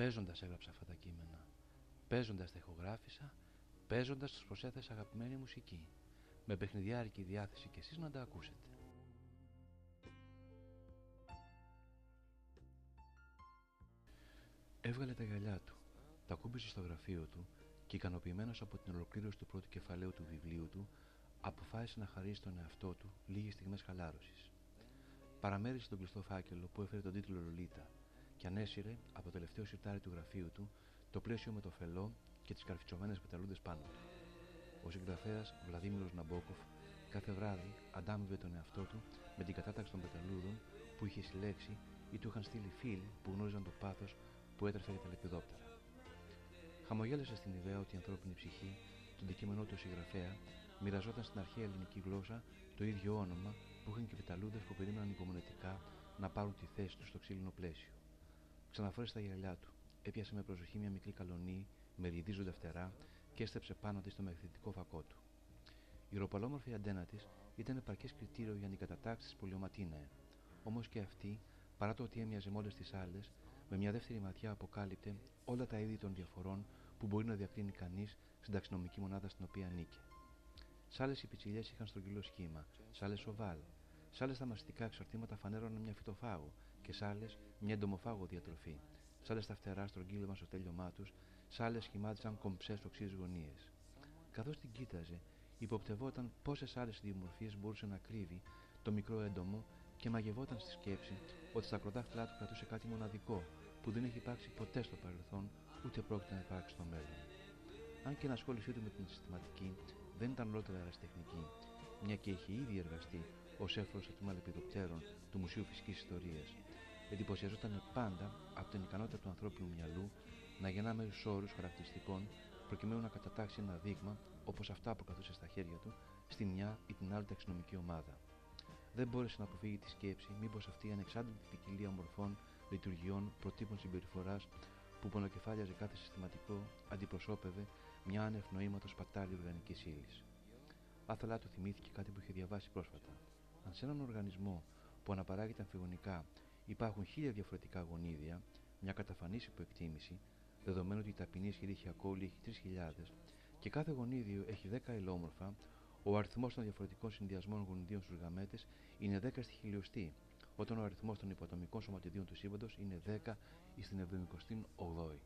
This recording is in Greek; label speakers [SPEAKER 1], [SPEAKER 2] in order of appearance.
[SPEAKER 1] Παίζοντας έγραψα αυτά τα κείμενα. Παίζοντας τα ηχογράφησα, παίζοντας τους προσέθεσα αγαπημένη μουσική. Με παιχνιδιάρικη διάθεση κι εσείς να τα ακούσετε. Έβγαλε τα γυαλιά του, τα κούμπησε στο γραφείο του και ικανοποιημένος από την ολοκλήρωση του πρώτου κεφαλαίου του βιβλίου του, αποφάσισε να χαρίσει τον εαυτό του λίγες στιγμές χαλάρωσης. Παραμέρισε τον κλειστό φάκελο που έφερε τον τίτλο Λολίτα και ανέσυρε από το τελευταίο σιρτάρι του γραφείου του το πλαίσιο με το φελό και τις καρφιτσωμένες πεταλούδες πάνω του. Ο συγγραφέας Βλαδίμηρο Ναμπόκοφ κάθε βράδυ αντάμιβε τον εαυτό του με την κατάταξη των πεταλούδων που είχε συλλέξει ή του είχαν στείλει φίλοι που γνώριζαν το πάθος που έτρεφε για τα λεπιδόπτερα. Χαμογέλασε στην ιδέα ότι η ανθρώπινη ψυχή, το αντικείμενό του συγγραφέα, μοιραζόταν στην αρχαία ελληνική γλώσσα το ίδιο όνομα που είχαν και οι πεταλούδε που περίμεναν υπομονετικά να πάρουν τη θέση τους στο ξύλινο πλαίσιο. Ξαναφόρεσε τα γυαλιά του, έπιασε με προσοχή μια μικρή καλονή με ριδίζοντα φτερά και έστεψε πάνω της στο μαγνητικό φακό του. Η ροπαλόμορφη αντένα της ήταν επαρκές κριτήριο για να κατατάξει τη πολιοματίναε. Όμως και αυτή, παρά το ότι έμοιαζε με όλε τι άλλες, με μια δεύτερη ματιά αποκάλυπτε όλα τα είδη των διαφορών που μπορεί να διακρίνει κανείς στην ταξινομική μονάδα στην οποία ανήκε. Σ' άλλες οι πιτσιλιέ είχαν στρογγυλό σχήμα, σ' άλλες οβάλ, σ' άλλες τα μαστικά εξαρτήματα φανέρωναν μια φυτοφάγο και σ' άλλες μια εντομοφάγο διατροφή, σ' άλλες τα φτερά στρογγύλευαν στο τέλειωμά τους, σ' άλλες σχημάτισαν κομψές οξύε γωνίες. Καθώς την κοίταζε, υποπτευόταν πόσες άλλες ιδιομορφίες μπορούσε να κρύβει το μικρό έντομο και μαγευόταν στη σκέψη ότι στα κροδάχτυλά του κρατούσε κάτι μοναδικό που δεν έχει υπάρξει ποτέ στο παρελθόν ούτε πρόκειται να υπάρξει στο μέλλον. Αν και η ενασχόλησή του με την συστηματική δεν ήταν ολότερα αεραστεχνική, μια και είχε ήδη εργαστεί ως έφρος τμήμα λεπιδοπτέρων του Μουσείου Φυσικής Ιστορίας, εντυπωσιαζόταν πάντα από την ικανότητα του ανθρώπινου μυαλού να γεννά μέρου όρους χαρακτηριστικών προκειμένου να κατατάξει ένα δείγμα όπως αυτά που καθούσε στα χέρια του στη μια ή την άλλη ταξινομική ομάδα. Δεν μπόρεσε να αποφύγει τη σκέψη μήπως αυτή η ανεξάρτητη ποικιλία μορφών, λειτουργιών, προτύπων συμπεριφοράς που πονοκεφάλιαζε κάθε συστηματικό αντιπροσώπευε μια άνευ νοήματο πατάλη οργανική ύλης. Άθελά του θυμήθηκε κάτι που είχε διαβάσει πρόσφατα. Αν σε έναν οργανισμό που αναπαράγεται αμφιγονικά υπάρχουν χίλια διαφορετικά γονίδια, μια καταφανής υποεκτίμηση, δεδομένου ότι η ταπεινή ισχυρή χιακόλη έχει 3.000 και κάθε γονίδιο έχει 10 ελόμορφα, ο αριθμός των διαφορετικών συνδυασμών γονιδίων στους γαμέτες είναι 10 στη χιλιοστή, όταν ο αριθμός των υποτομικών σωματιδίων του σύμπαντος είναι 10 στην 78η.